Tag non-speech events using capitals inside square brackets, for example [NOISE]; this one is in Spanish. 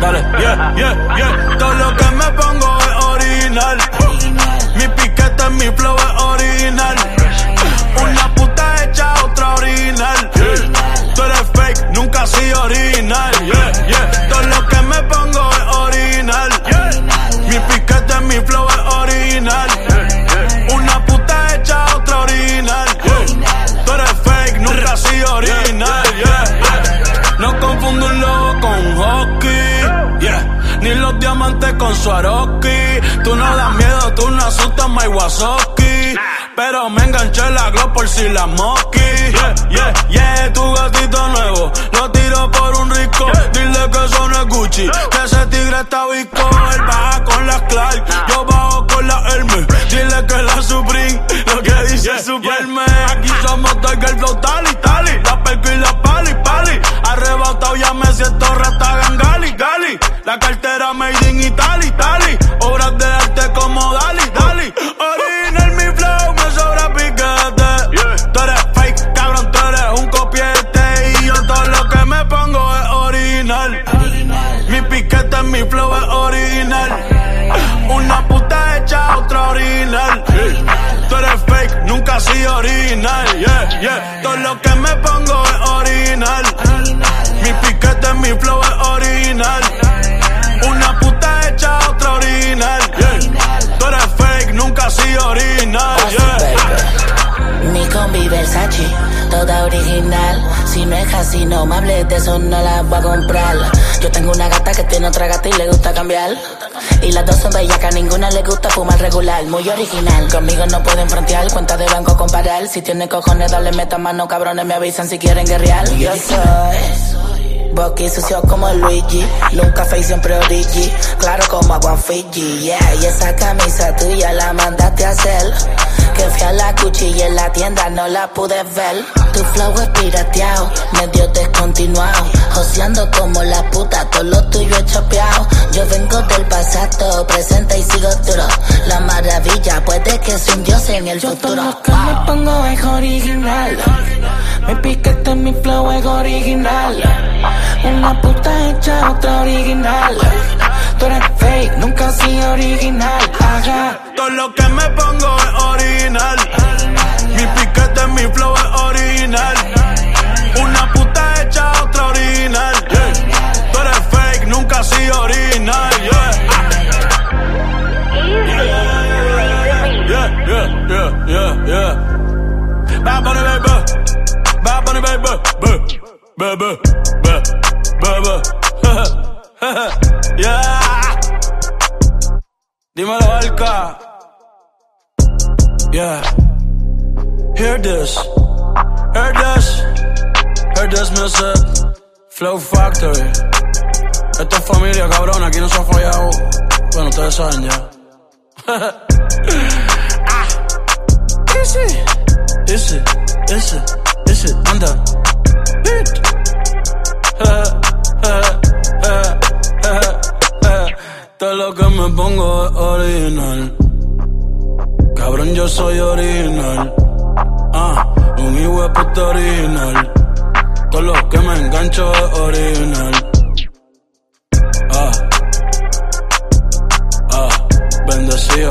Dale, yeah, yeah, yeah. Todo lo que me pongo es original. Mi piquete, mi flow es original. Yeah. Diamantes con Swarovski. Tú no das miedo, tú no asustas, my Wazowski. Pero me enganché la glow por si la mosqui. Yeah, yeah, yeah, tu gatito nuevo. Lo tiro por un rico. Dile que eso no es Gucci. Que ese tigre está visco. Él baja con las Clark. Yo bajo con la Hermes. Dile que la Supreme. Lo que dice Superman. Aquí somos Tiger Flow, Tali, Tali. La perco y la pali, pali. Arrebatado ya me siento gali. La cartera made in Italy, Italy. Obras de arte como Dali, Dali. Original mi flow, me sobra piquete. Tú eres fake, cabrón, tú eres un copiete. Y yo todo lo que me pongo es original. Mi piquete, mi flow es original. Una puta hecha, otra original. Tú eres fake, nunca sido original. Yeah, yeah. Todo lo que me pongo es así, no me hables de eso, no la voy a comprar. Yo tengo una gata que tiene otra gata y le gusta cambiar. Y las dos son bellacas, ninguna le gusta fumar regular, muy original. Conmigo no pueden frontear, cuenta de banco comparar. Si tiene cojones, dale meta mano, cabrones me avisan si quieren guerrear. Yo soy. Bucky sucio como Luigi, nunca fake siempre origi, claro como agua Fiji, yeah, y esa camisa tuya la mandaste a hacer, que fui a la cuchilla en la tienda no la pude ver, tu flow es pirateado, medio descontinuado, joseando como la puta, todo lo tuyo es chopeado, yo vengo del pasado, presente y sigo duro, la maravilla puede que sea un dios en el Yo todo futuro, lo que me pongo es original. Mi piquete, mi flow es original. Una puta hecha, otra original. Tú eres fake, nunca has sido original. Ajá. Todo lo que me pongo Baby, baby, baby. yeah. Dímelo, Alca. Yeah. Hear this. Hear this. Hear this music. Flow Factory. Esto es familia, cabrón. Aquí no se ha fallado. Bueno, ustedes saben ya. [LAUGHS] ah. Easy. Easy. Easy. Easy. Anda. Todo lo que me pongo es original. Cabrón, yo soy original. Ah, un hijo puta original. Todo lo que me engancho es original. Ah, ah, bendecido.